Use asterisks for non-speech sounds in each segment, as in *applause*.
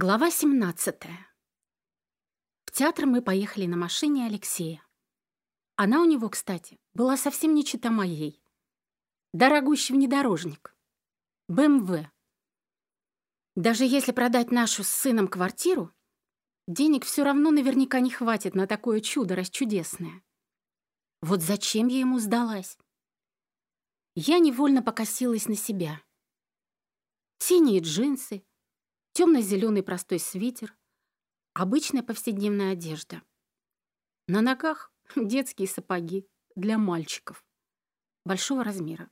Глава 17. В театр мы поехали на машине Алексея. Она у него, кстати, была совсем не чита моей. Дорогущий внедорожник. БМВ. Даже если продать нашу с сыном квартиру, денег все равно наверняка не хватит на такое чудо расчудесное. Вот зачем я ему сдалась? Я невольно покосилась на себя. Синие джинсы, темно-зеленый простой свитер, обычная повседневная одежда. На ногах *laughs* детские сапоги для мальчиков большого размера.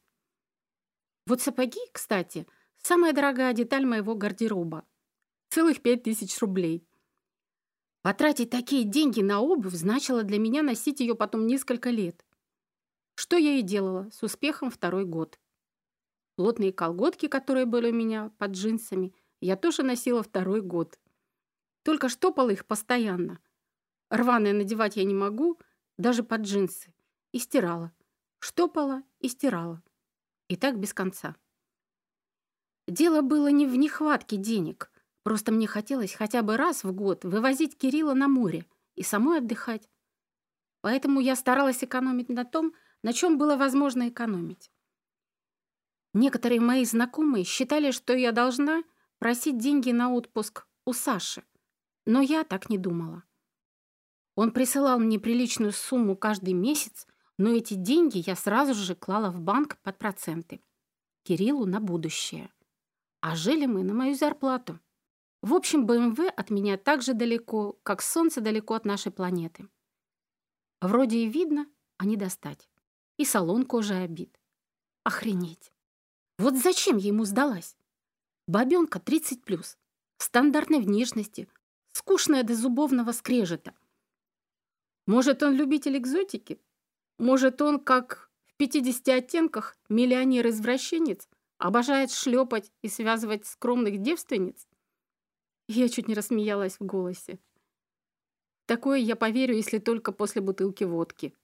Вот сапоги, кстати, самая дорогая деталь моего гардероба. Целых пять тысяч рублей. Потратить такие деньги на обувь значило для меня носить ее потом несколько лет. Что я и делала с успехом второй год. Плотные колготки, которые были у меня под джинсами – я тоже носила второй год. Только штопала их постоянно. Рваные надевать я не могу, даже под джинсы. И стирала. Штопала и стирала. И так без конца. Дело было не в нехватке денег. Просто мне хотелось хотя бы раз в год вывозить Кирилла на море и самой отдыхать. Поэтому я старалась экономить на том, на чем было возможно экономить. Некоторые мои знакомые считали, что я должна просить деньги на отпуск у Саши, но я так не думала. Он присылал мне приличную сумму каждый месяц, но эти деньги я сразу же клала в банк под проценты. Кириллу на будущее. А жили мы на мою зарплату. В общем, БМВ от меня так же далеко, как Солнце далеко от нашей планеты. Вроде и видно, а не достать. И салон кожи обид. Охренеть. Вот зачем я ему сдалась? Бабенка 30 плюс, стандартной внешности, скучная до зубовного скрежета. Может, он любитель экзотики? Может, он, как в 50 оттенках, миллионер-извращенец, обожает шлепать и связывать скромных девственниц? Я чуть не рассмеялась в голосе. Такое я поверю, если только после бутылки водки.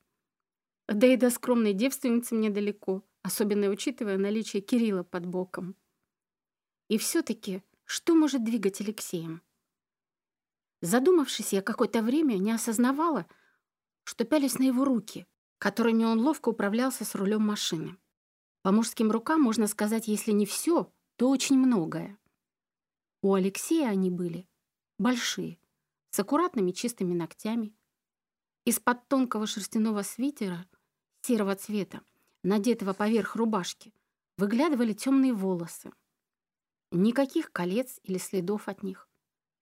Да и до скромной девственницы мне далеко, особенно учитывая наличие Кирилла под боком. И все-таки, что может двигать Алексеем? Задумавшись, я какое-то время не осознавала, что пялись на его руки, которыми он ловко управлялся с рулем машины. По мужским рукам можно сказать, если не все, то очень многое. У Алексея они были большие, с аккуратными чистыми ногтями. Из-под тонкого шерстяного свитера серого цвета, надетого поверх рубашки, выглядывали темные волосы. Никаких колец или следов от них.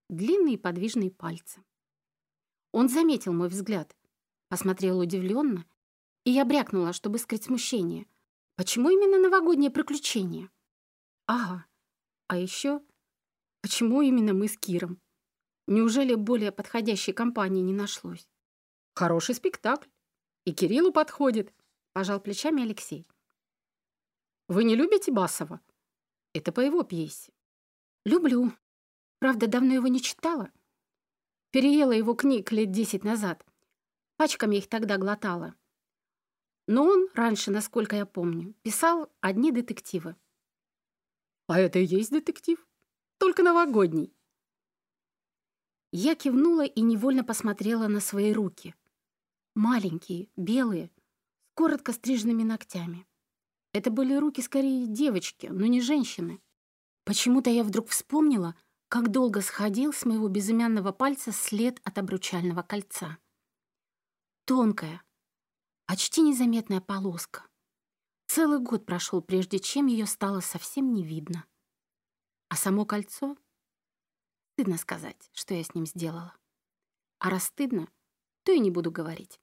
Длинные подвижные пальцы. Он заметил мой взгляд, посмотрел удивленно, и я брякнула, чтобы скрыть смущение. Почему именно новогоднее приключение? Ага. А еще, почему именно мы с Киром? Неужели более подходящей компании не нашлось? Хороший спектакль. И Кириллу подходит, пожал плечами Алексей. Вы не любите Басова? Это по его пьесе. Люблю. Правда, давно его не читала. Переела его книг лет десять назад. Пачками их тогда глотала. Но он раньше, насколько я помню, писал одни детективы. А это и есть детектив? Только новогодний. Я кивнула и невольно посмотрела на свои руки. Маленькие, белые, с коротко стриженными ногтями. Это были руки скорее девочки, но не женщины. Почему-то я вдруг вспомнила, как долго сходил с моего безымянного пальца след от обручального кольца. Тонкая, почти незаметная полоска. Целый год прошел, прежде чем ее стало совсем не видно. А само кольцо? Стыдно сказать, что я с ним сделала. А раз стыдно, то и не буду говорить.